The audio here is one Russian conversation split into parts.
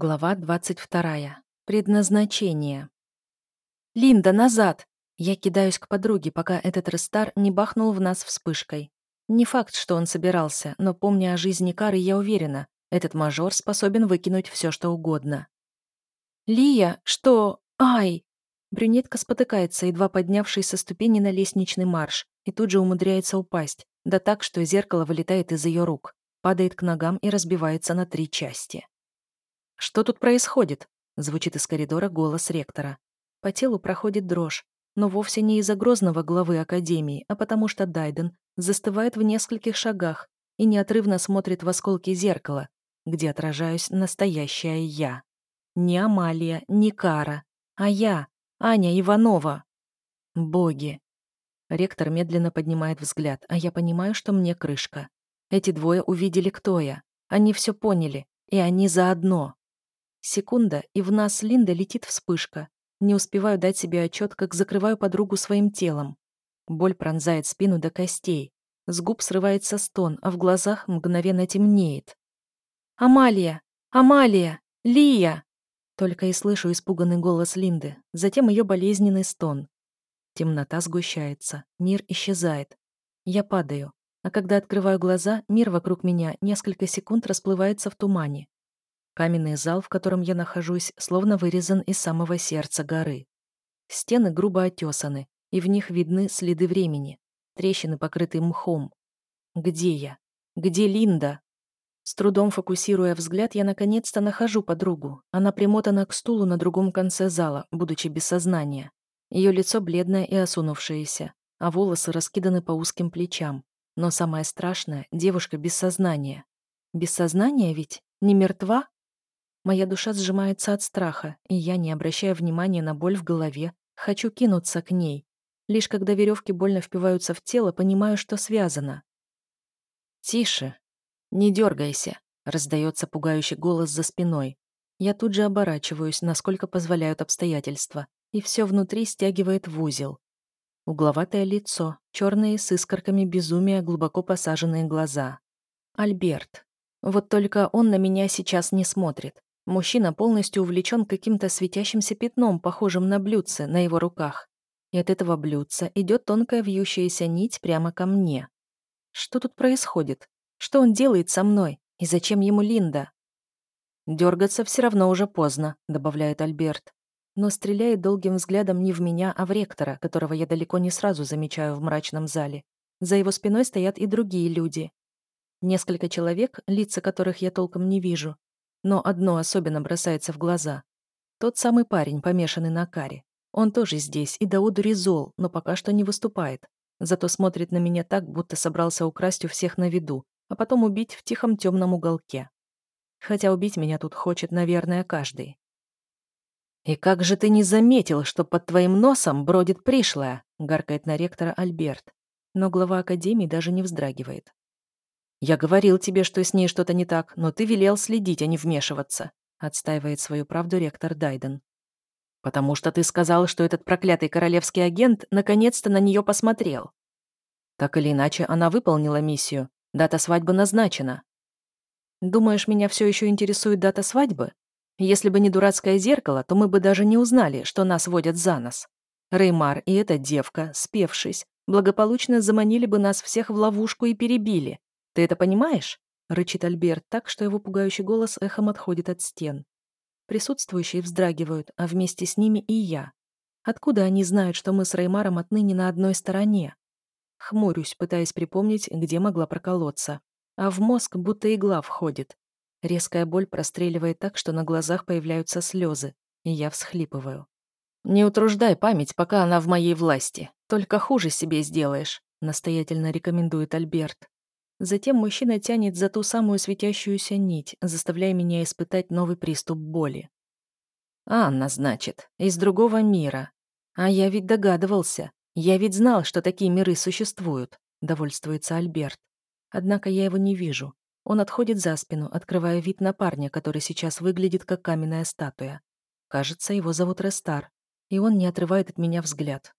Глава 22. Предназначение. «Линда, назад!» Я кидаюсь к подруге, пока этот Рестар не бахнул в нас вспышкой. Не факт, что он собирался, но, помня о жизни Кары, я уверена, этот мажор способен выкинуть все, что угодно. «Лия, что? Ай!» Брюнетка спотыкается, едва поднявшись со ступени на лестничный марш, и тут же умудряется упасть, да так, что зеркало вылетает из ее рук, падает к ногам и разбивается на три части. «Что тут происходит?» — звучит из коридора голос ректора. По телу проходит дрожь, но вовсе не из-за грозного главы Академии, а потому что Дайден застывает в нескольких шагах и неотрывно смотрит в осколки зеркала, где отражаюсь настоящая я. Не Амалия, не Кара, а я, Аня Иванова. Боги. Ректор медленно поднимает взгляд, а я понимаю, что мне крышка. Эти двое увидели, кто я. Они все поняли, и они заодно. Секунда, и в нас Линда летит вспышка. Не успеваю дать себе отчет, как закрываю подругу своим телом. Боль пронзает спину до костей. С губ срывается стон, а в глазах мгновенно темнеет. «Амалия! Амалия! Лия!» Только и слышу испуганный голос Линды, затем ее болезненный стон. Темнота сгущается, мир исчезает. Я падаю, а когда открываю глаза, мир вокруг меня несколько секунд расплывается в тумане. Каменный зал, в котором я нахожусь, словно вырезан из самого сердца горы. Стены грубо отесаны, и в них видны следы времени, трещины, покрытые мхом. Где я? Где Линда? С трудом фокусируя взгляд, я наконец-то нахожу подругу. Она примотана к стулу на другом конце зала, будучи без сознания. Ее лицо бледное и осунувшееся, а волосы раскиданы по узким плечам. Но самое страшное — девушка без сознания. Без сознания ведь? Не мертва? Моя душа сжимается от страха, и я, не обращая внимания на боль в голове, хочу кинуться к ней. Лишь когда веревки больно впиваются в тело, понимаю, что связано. «Тише! Не дергайся!» — раздается пугающий голос за спиной. Я тут же оборачиваюсь, насколько позволяют обстоятельства, и все внутри стягивает в узел. Угловатое лицо, черные с искорками безумия глубоко посаженные глаза. Альберт. Вот только он на меня сейчас не смотрит. Мужчина полностью увлечен каким-то светящимся пятном, похожим на блюдце на его руках. И от этого блюдца идет тонкая вьющаяся нить прямо ко мне. Что тут происходит? Что он делает со мной? И зачем ему Линда? Дергаться все равно уже поздно, добавляет Альберт. Но стреляет долгим взглядом не в меня, а в ректора, которого я далеко не сразу замечаю в мрачном зале. За его спиной стоят и другие люди. Несколько человек, лица которых я толком не вижу, но одно особенно бросается в глаза. Тот самый парень, помешанный на каре. Он тоже здесь, и до одури зол, но пока что не выступает. Зато смотрит на меня так, будто собрался украсть у всех на виду, а потом убить в тихом темном уголке. Хотя убить меня тут хочет, наверное, каждый. «И как же ты не заметил, что под твоим носом бродит пришлая?» — гаркает на ректора Альберт. Но глава Академии даже не вздрагивает. «Я говорил тебе, что с ней что-то не так, но ты велел следить, а не вмешиваться», отстаивает свою правду ректор Дайден. «Потому что ты сказал, что этот проклятый королевский агент наконец-то на нее посмотрел. Так или иначе, она выполнила миссию. Дата свадьбы назначена. Думаешь, меня все еще интересует дата свадьбы? Если бы не дурацкое зеркало, то мы бы даже не узнали, что нас водят за нос. Реймар и эта девка, спевшись, благополучно заманили бы нас всех в ловушку и перебили, ты это понимаешь?» — рычит Альберт так, что его пугающий голос эхом отходит от стен. Присутствующие вздрагивают, а вместе с ними и я. Откуда они знают, что мы с Реймаром отныне на одной стороне? Хмурюсь, пытаясь припомнить, где могла проколоться. А в мозг будто игла входит. Резкая боль простреливает так, что на глазах появляются слезы, и я всхлипываю. «Не утруждай память, пока она в моей власти. Только хуже себе сделаешь», — настоятельно рекомендует Альберт. Затем мужчина тянет за ту самую светящуюся нить, заставляя меня испытать новый приступ боли. «Анна, значит, из другого мира. А я ведь догадывался. Я ведь знал, что такие миры существуют», — довольствуется Альберт. Однако я его не вижу. Он отходит за спину, открывая вид на парня, который сейчас выглядит как каменная статуя. Кажется, его зовут Рестар, и он не отрывает от меня взгляд.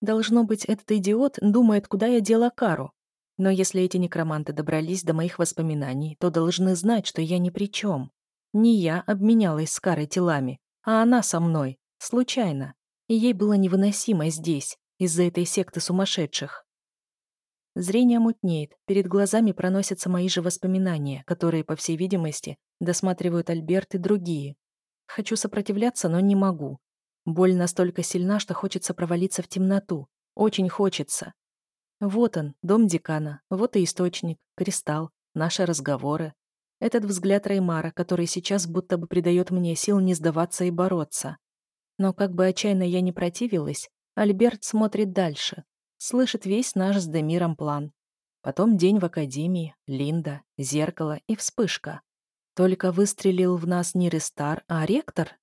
Должно быть, этот идиот думает, куда я дела Кару, но если эти некроманты добрались до моих воспоминаний, то должны знать, что я ни при чем. Не я обменялась с Карой телами, а она со мной, случайно. И ей было невыносимо здесь, из-за этой секты сумасшедших. Зрение мутнеет, перед глазами проносятся мои же воспоминания, которые, по всей видимости, досматривают Альберт и другие. Хочу сопротивляться, но не могу. Боль настолько сильна, что хочется провалиться в темноту. Очень хочется. Вот он, дом декана, вот и источник, кристалл, наши разговоры. Этот взгляд Реймара, который сейчас будто бы придает мне сил не сдаваться и бороться. Но как бы отчаянно я не противилась, Альберт смотрит дальше, слышит весь наш с Демиром план. Потом день в академии, Линда, зеркало и вспышка. Только выстрелил в нас не Рестар, а ректор.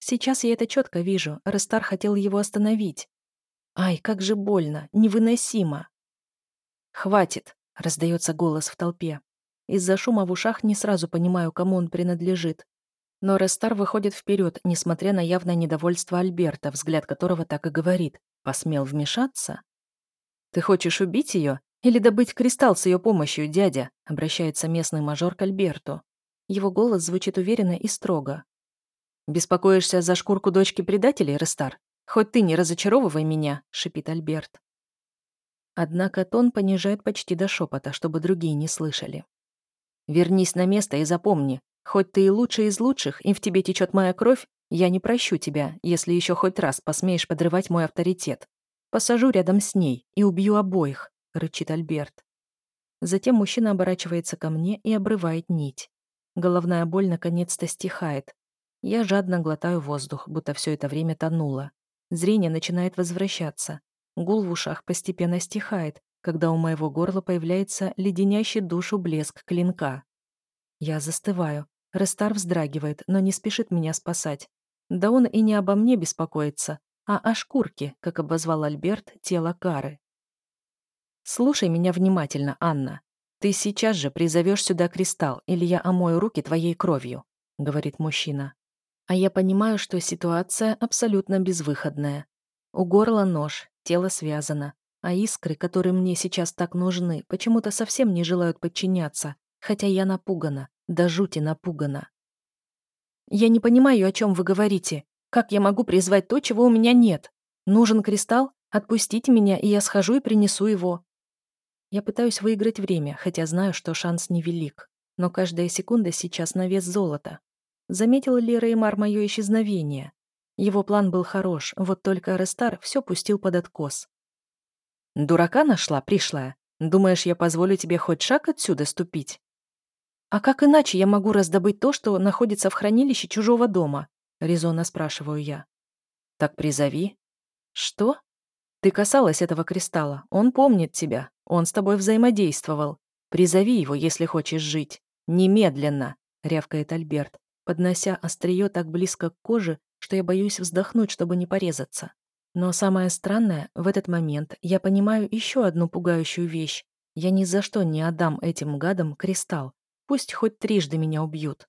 Сейчас я это четко вижу, Рестар хотел его остановить. Ай, как же больно, невыносимо. «Хватит!» — раздается голос в толпе. Из-за шума в ушах не сразу понимаю, кому он принадлежит. Но Рестар выходит вперед, несмотря на явное недовольство Альберта, взгляд которого так и говорит. Посмел вмешаться? «Ты хочешь убить ее? Или добыть кристалл с ее помощью, дядя?» обращается местный мажор к Альберту. Его голос звучит уверенно и строго. «Беспокоишься за шкурку дочки предателей, Рестар? Хоть ты не разочаровывай меня», — шипит Альберт. Однако тон понижает почти до шепота, чтобы другие не слышали. «Вернись на место и запомни, хоть ты и лучший из лучших, и в тебе течет моя кровь, я не прощу тебя, если еще хоть раз посмеешь подрывать мой авторитет. Посажу рядом с ней и убью обоих», — рычит Альберт. Затем мужчина оборачивается ко мне и обрывает нить. Головная боль наконец-то стихает. Я жадно глотаю воздух, будто все это время тонуло. Зрение начинает возвращаться. Гул в ушах постепенно стихает, когда у моего горла появляется леденящий душу блеск клинка. Я застываю. Рестар вздрагивает, но не спешит меня спасать. Да он и не обо мне беспокоится, а о шкурке, как обозвал Альберт, тело Кары. «Слушай меня внимательно, Анна. Ты сейчас же призовешь сюда кристалл, или я омою руки твоей кровью», — говорит мужчина. А я понимаю, что ситуация абсолютно безвыходная. У горла нож, тело связано, а искры, которые мне сейчас так нужны, почему-то совсем не желают подчиняться, хотя я напугана, до жути напугана. «Я не понимаю, о чем вы говорите. Как я могу призвать то, чего у меня нет? Нужен кристалл? Отпустите меня, и я схожу и принесу его». Я пытаюсь выиграть время, хотя знаю, что шанс невелик. Но каждая секунда сейчас на вес золота. Заметил ли Реймар мое исчезновение? Его план был хорош, вот только Рестар все пустил под откос. «Дурака нашла, пришлая? Думаешь, я позволю тебе хоть шаг отсюда ступить?» «А как иначе я могу раздобыть то, что находится в хранилище чужого дома?» — резонно спрашиваю я. «Так призови». «Что?» «Ты касалась этого кристалла. Он помнит тебя. Он с тобой взаимодействовал. Призови его, если хочешь жить. Немедленно!» — рявкает Альберт поднося острие так близко к коже, что я боюсь вздохнуть, чтобы не порезаться. Но самое странное, в этот момент я понимаю еще одну пугающую вещь. Я ни за что не отдам этим гадам кристалл. Пусть хоть трижды меня убьют.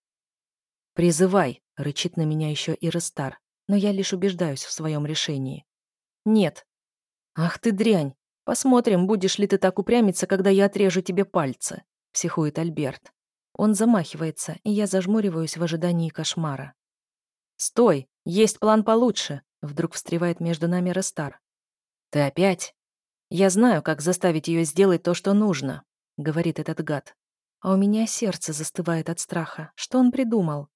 «Призывай!» — рычит на меня еще и Рестар, но я лишь убеждаюсь в своем решении. «Нет». «Ах ты дрянь! Посмотрим, будешь ли ты так упрямиться, когда я отрежу тебе пальцы», — психует Альберт. Он замахивается, и я зажмуриваюсь в ожидании кошмара. «Стой! Есть план получше!» Вдруг встревает между нами Рестар. «Ты опять?» «Я знаю, как заставить ее сделать то, что нужно», — говорит этот гад. А у меня сердце застывает от страха. Что он придумал?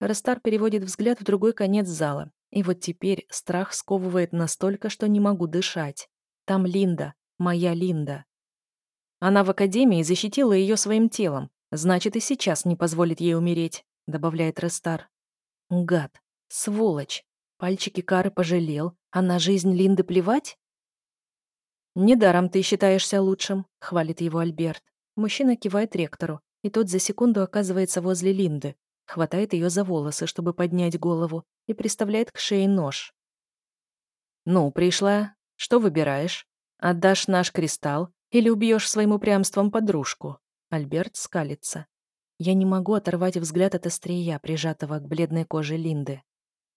Рестар переводит взгляд в другой конец зала. И вот теперь страх сковывает настолько, что не могу дышать. Там Линда, моя Линда. Она в академии защитила ее своим телом, Значит, и сейчас не позволит ей умереть», — добавляет Рестар. «Гад! Сволочь! Пальчики Кары пожалел, а на жизнь Линды плевать?» «Недаром ты считаешься лучшим», — хвалит его Альберт. Мужчина кивает ректору, и тот за секунду оказывается возле Линды, хватает ее за волосы, чтобы поднять голову, и приставляет к шее нож. «Ну, пришла. Что выбираешь? Отдашь наш кристалл или убьешь своим упрямством подружку?» Альберт скалится. Я не могу оторвать взгляд от острия, прижатого к бледной коже Линды.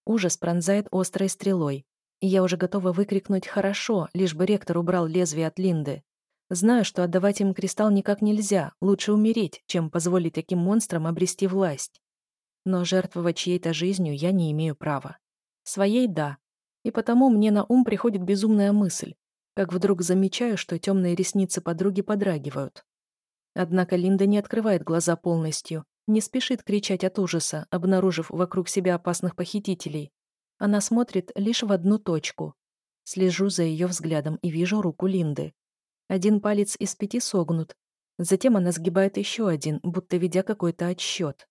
Ужас пронзает острой стрелой, и я уже готова выкрикнуть «хорошо», лишь бы ректор убрал лезвие от Линды. Знаю, что отдавать им кристалл никак нельзя, лучше умереть, чем позволить таким монстрам обрести власть. но жертвовать чьей-то жизнью я не имею права. Своей – да. И потому мне на ум приходит безумная мысль, как вдруг замечаю, что темные ресницы подруги подрагивают. Однако Линда не открывает глаза полностью, не спешит кричать от ужаса, обнаружив вокруг себя опасных похитителей. Она смотрит лишь в одну точку. Слежу за ее взглядом и вижу руку Линды. Один палец из пяти согнут. Затем она сгибает еще один, будто ведя какой-то отсчет.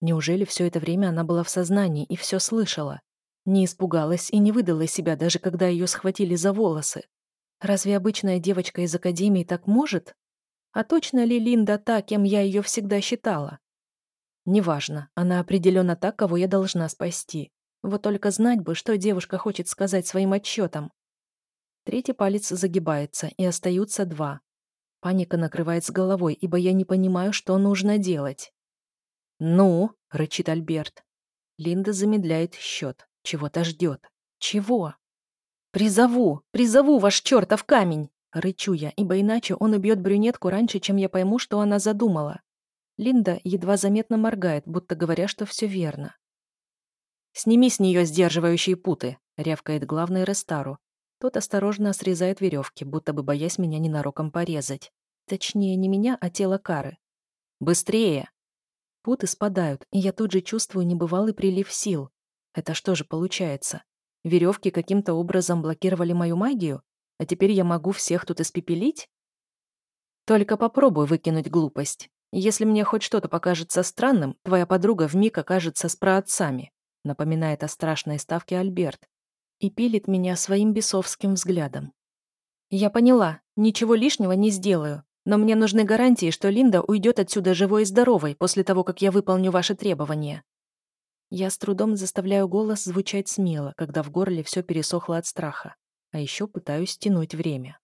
Неужели все это время она была в сознании и все слышала? Не испугалась и не выдала себя, даже когда ее схватили за волосы. Разве обычная девочка из академии так может? А точно ли Линда та, кем я ее всегда считала? Неважно, она определенно та, кого я должна спасти. Вот только знать бы, что девушка хочет сказать своим отчетом. Третий палец загибается, и остаются два. Паника накрывает с головой, ибо я не понимаю, что нужно делать. «Ну?» — рычит Альберт. Линда замедляет счет. Чего-то ждет. Чего? «Призову! Призову ваш чертов камень!» Рычу я, ибо иначе он убьет брюнетку раньше, чем я пойму, что она задумала. Линда едва заметно моргает, будто говоря, что все верно. «Сними с нее сдерживающие путы», — рявкает главный Рестару. Тот осторожно срезает веревки, будто бы боясь меня ненароком порезать. Точнее, не меня, а тело Кары. «Быстрее!» Путы спадают, и я тут же чувствую небывалый прилив сил. Это что же получается? Веревки каким-то образом блокировали мою магию, а теперь я могу всех тут испепелить? Только попробуй выкинуть глупость. Если мне хоть что-то покажется странным, твоя подруга вмиг окажется с праотцами, напоминает о страшной ставке Альберт и пилит меня своим бесовским взглядом. Я поняла, ничего лишнего не сделаю, но мне нужны гарантии, что Линда уйдет отсюда живой и здоровой после того, как я выполню ваши требования. Я с трудом заставляю голос звучать смело, когда в горле все пересохло от страха, а еще пытаюсь тянуть время.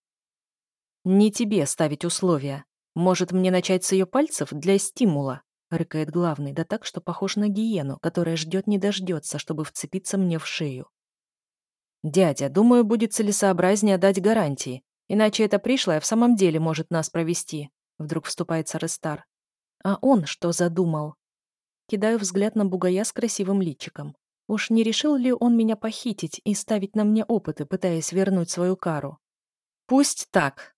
«Не тебе ставить условия», «Может, мне начать с ее пальцев для стимула?» — рыкает главный, да так, что похож на гиену, которая ждет не дождется, чтобы вцепиться мне в шею. «Дядя, думаю, будет целесообразнее дать гарантии, иначе это пришлое в самом деле может нас провести», — вдруг вступается Рестар. «А он что задумал?» Кидаю взгляд на бугая с красивым личиком. Уж не решил ли он меня похитить и ставить на мне опыты, пытаясь вернуть свою кару? «Пусть так»,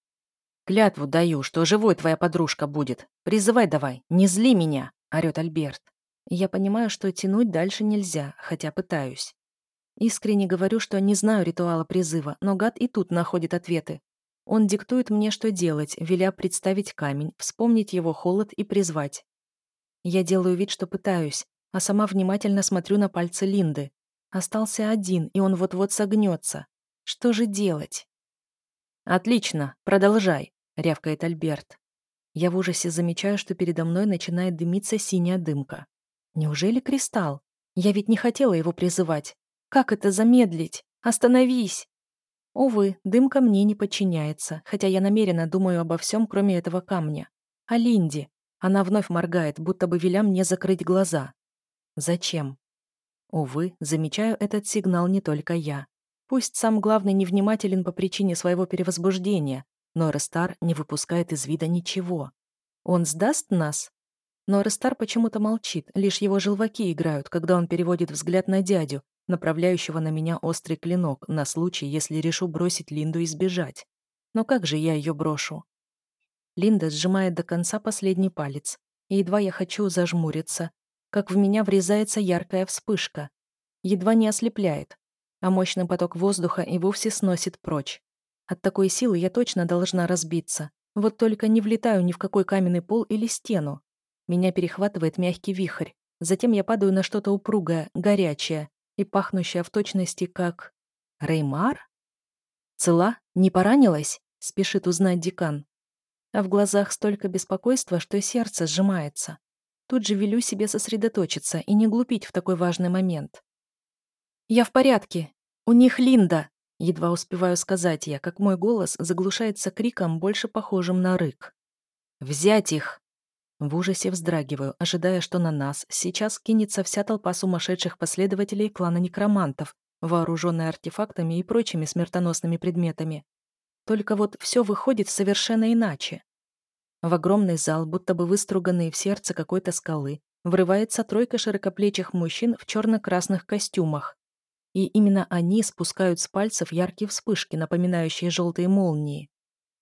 «Клятву даю, что живой твоя подружка будет. Призывай давай, не зли меня!» — орёт Альберт. Я понимаю, что тянуть дальше нельзя, хотя пытаюсь. Искренне говорю, что не знаю ритуала призыва, но гад и тут находит ответы. Он диктует мне, что делать, веля представить камень, вспомнить его холод и призвать. Я делаю вид, что пытаюсь, а сама внимательно смотрю на пальцы Линды. Остался один, и он вот-вот согнется. Что же делать? «Отлично, продолжай», рявкает Альберт. Я в ужасе замечаю, что передо мной начинает дымиться синяя дымка. Неужели кристалл? Я ведь не хотела его призывать. Как это замедлить? Остановись! Увы, дымка мне не подчиняется, хотя я намеренно думаю обо всем, кроме этого камня. А Линди? Она вновь моргает, будто бы веля мне закрыть глаза. Зачем? Увы, замечаю этот сигнал не только я. Пусть сам главный невнимателен по причине своего перевозбуждения, но Рестар не выпускает из вида ничего. Он сдаст нас? Но Рестар почему-то молчит, лишь его желваки играют, когда он переводит взгляд на дядю, направляющего на меня острый клинок, на случай, если решу бросить Линду и сбежать. Но как же я ее брошу? Линда сжимает до конца последний палец, и едва я хочу зажмуриться, как в меня врезается яркая вспышка. Едва не ослепляет, а мощный поток воздуха и вовсе сносит прочь. От такой силы я точно должна разбиться. Вот только не влетаю ни в какой каменный пол или стену. Меня перехватывает мягкий вихрь. Затем я падаю на что-то упругое, горячее и пахнущее в точности как... Реймар? Цела? Не поранилась? Спешит узнать декан. А в глазах столько беспокойства, что сердце сжимается. Тут же велю себе сосредоточиться и не глупить в такой важный момент. «Я в порядке. У них Линда!» Едва успеваю сказать я, как мой голос заглушается криком, больше похожим на рык. «Взять их!» В ужасе вздрагиваю, ожидая, что на нас сейчас кинется вся толпа сумасшедших последователей клана некромантов, вооруженная артефактами и прочими смертоносными предметами. Только вот все выходит совершенно иначе. В огромный зал, будто бы выструганный в сердце какой-то скалы, врывается тройка широкоплечих мужчин в черно-красных костюмах. И именно они спускают с пальцев яркие вспышки, напоминающие желтые молнии.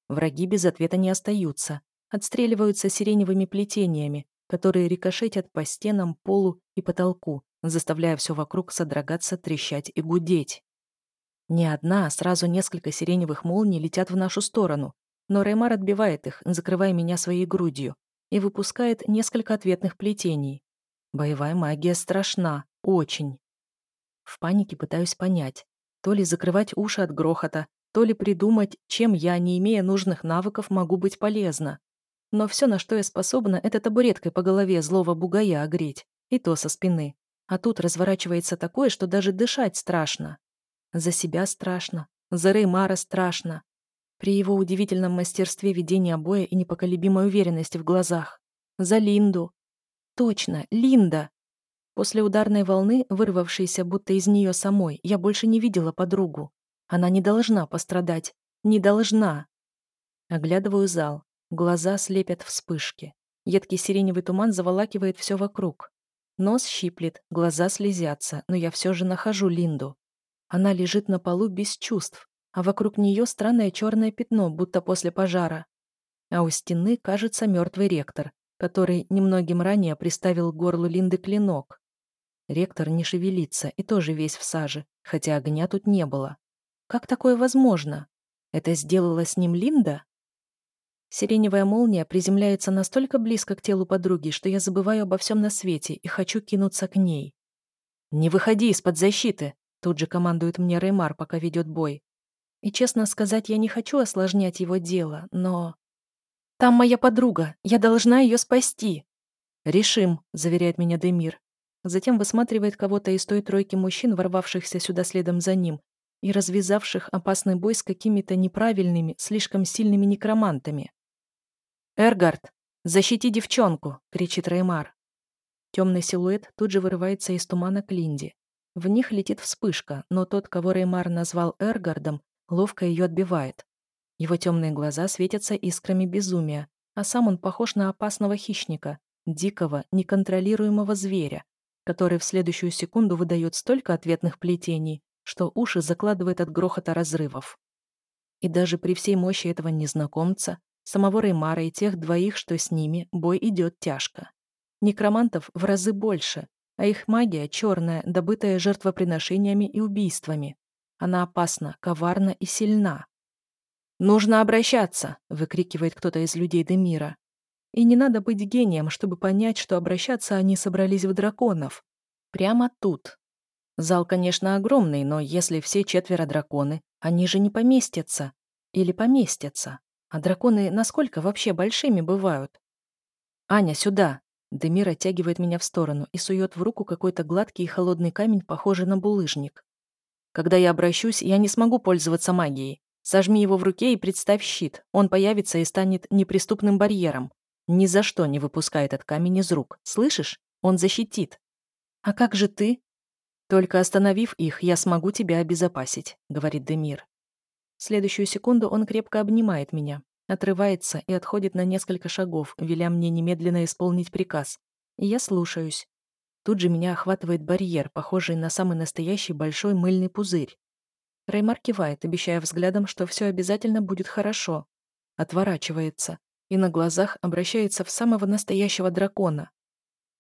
Враги без ответа не остаются, отстреливаются сиреневыми плетениями, которые рикошетят по стенам, полу и потолку, заставляя все вокруг содрогаться, трещать и гудеть. Не одна, а сразу несколько сиреневых молний летят в нашу сторону, но Реймар отбивает их, закрывая меня своей грудью, и выпускает несколько ответных плетений. Боевая магия страшна, очень. В панике пытаюсь понять, то ли закрывать уши от грохота, то ли придумать, чем я, не имея нужных навыков, могу быть полезна. Но все, на что я способна, это табуреткой по голове злого бугая огреть, и то со спины. А тут разворачивается такое, что даже дышать страшно. За себя страшно, за Реймара страшно. При его удивительном мастерстве ведения боя и непоколебимой уверенности в глазах. За Линду. Точно, Линда. После ударной волны, вырвавшейся будто из нее самой, я больше не видела подругу. Она не должна пострадать. Не должна. Оглядываю зал. Глаза слепят вспышки. Едкий сиреневый туман заволакивает все вокруг. Нос щиплет, глаза слезятся, но я все же нахожу Линду. Она лежит на полу без чувств, а вокруг нее странное черное пятно, будто после пожара. А у стены, кажется, мертвый ректор, который немногим ранее приставил к горлу Линды клинок. Ректор не шевелится и тоже весь в саже, хотя огня тут не было. Как такое возможно? Это сделала с ним Линда? Сиреневая молния приземляется настолько близко к телу подруги, что я забываю обо всем на свете и хочу кинуться к ней. «Не выходи из-под защиты!» Тут же командует мне Реймар, пока ведет бой. И, честно сказать, я не хочу осложнять его дело, но... «Там моя подруга, я должна ее спасти!» «Решим», — заверяет меня Демир. Затем высматривает кого-то из той тройки мужчин, ворвавшихся сюда следом за ним, и развязавших опасный бой с какими-то неправильными, слишком сильными некромантами. «Эргард, защити девчонку!» — кричит Реймар. Темный силуэт тут же вырывается из тумана к Линде. В них летит вспышка, но тот, кого Реймар назвал Эргардом, ловко ее отбивает. Его темные глаза светятся искрами безумия, а сам он похож на опасного хищника, дикого, неконтролируемого зверя, который в следующую секунду выдает столько ответных плетений, что уши закладывает от грохота разрывов. И даже при всей мощи этого незнакомца, самого Реймара и тех двоих, что с ними, бой идет тяжко. Некромантов в разы больше, а их магия черная, добытая жертвоприношениями и убийствами. Она опасна, коварна и сильна. «Нужно обращаться!» — выкрикивает кто-то из людей Демира. И не надо быть гением, чтобы понять, что обращаться они собрались в драконов. Прямо тут. Зал, конечно, огромный, но если все четверо драконы, они же не поместятся. Или поместятся. А драконы насколько вообще большими бывают? «Аня, сюда!» Демир оттягивает меня в сторону и сует в руку какой-то гладкий и холодный камень, похожий на булыжник. «Когда я обращусь, я не смогу пользоваться магией. Сожми его в руке и представь щит. Он появится и станет неприступным барьером. Ни за что не выпускай этот камень из рук. Слышишь? Он защитит. А как же ты? Только остановив их, я смогу тебя обезопасить, говорит Демир. В следующую секунду он крепко обнимает меня, отрывается и отходит на несколько шагов, веля мне немедленно исполнить приказ. И я слушаюсь. Тут же меня охватывает барьер, похожий на самый настоящий большой мыльный пузырь. Реймар кивает, обещая взглядом, что все обязательно будет хорошо. Отворачивается и на глазах обращается в самого настоящего дракона.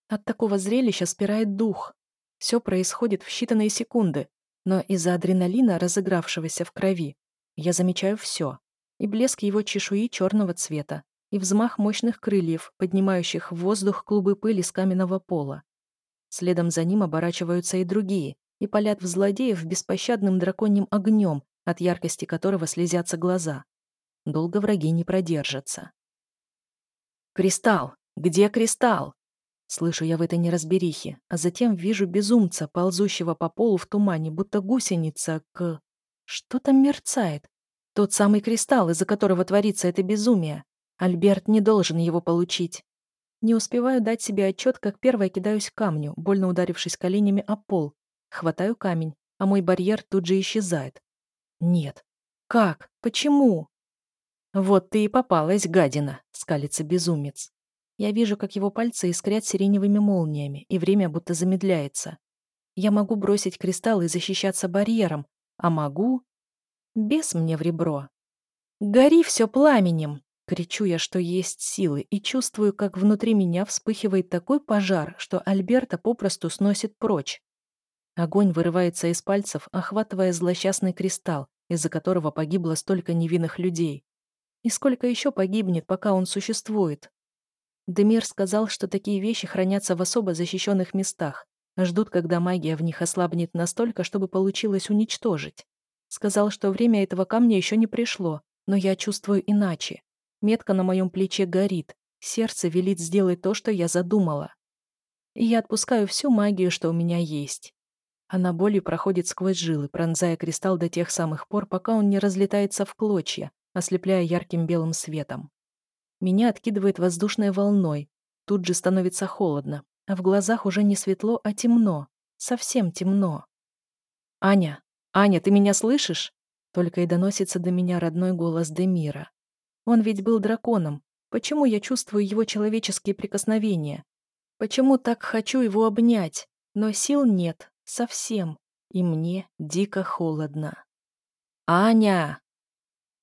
От такого зрелища спирает дух. Все происходит в считанные секунды, но из-за адреналина, разыгравшегося в крови, я замечаю все. И блеск его чешуи черного цвета, и взмах мощных крыльев, поднимающих в воздух клубы пыли с каменного пола. Следом за ним оборачиваются и другие, и палят в злодеев беспощадным драконьим огнем, от яркости которого слезятся глаза. Долго враги не продержатся. «Кристалл! Где кристалл?» Слышу я в этой неразберихе, а затем вижу безумца, ползущего по полу в тумане, будто гусеница к... Что там мерцает? Тот самый кристалл, из-за которого творится это безумие. Альберт не должен его получить. Не успеваю дать себе отчет, как первая кидаюсь к камню, больно ударившись коленями о пол. Хватаю камень, а мой барьер тут же исчезает. Нет. Как? Почему? «Вот ты и попалась, гадина!» — скалится безумец. Я вижу, как его пальцы искрят сиреневыми молниями, и время будто замедляется. Я могу бросить кристалл и защищаться барьером, а могу... Бес мне в ребро. «Гори все пламенем!» Кричу я, что есть силы, и чувствую, как внутри меня вспыхивает такой пожар, что Альберта попросту сносит прочь. Огонь вырывается из пальцев, охватывая злосчастный кристалл, из-за которого погибло столько невинных людей. И сколько еще погибнет, пока он существует? Демир сказал, что такие вещи хранятся в особо защищенных местах, ждут, когда магия в них ослабнет настолько, чтобы получилось уничтожить. Сказал, что время этого камня еще не пришло, но я чувствую иначе. Метка на моем плече горит. Сердце велит сделать то, что я задумала. И я отпускаю всю магию, что у меня есть. Она болью проходит сквозь жилы, пронзая кристалл до тех самых пор, пока он не разлетается в клочья, ослепляя ярким белым светом. Меня откидывает воздушной волной. Тут же становится холодно, а в глазах уже не светло, а темно. Совсем темно. «Аня! Аня, ты меня слышишь?» Только и доносится до меня родной голос Демира. Он ведь был драконом. Почему я чувствую его человеческие прикосновения? Почему так хочу его обнять? Но сил нет, совсем. И мне дико холодно. «Аня!»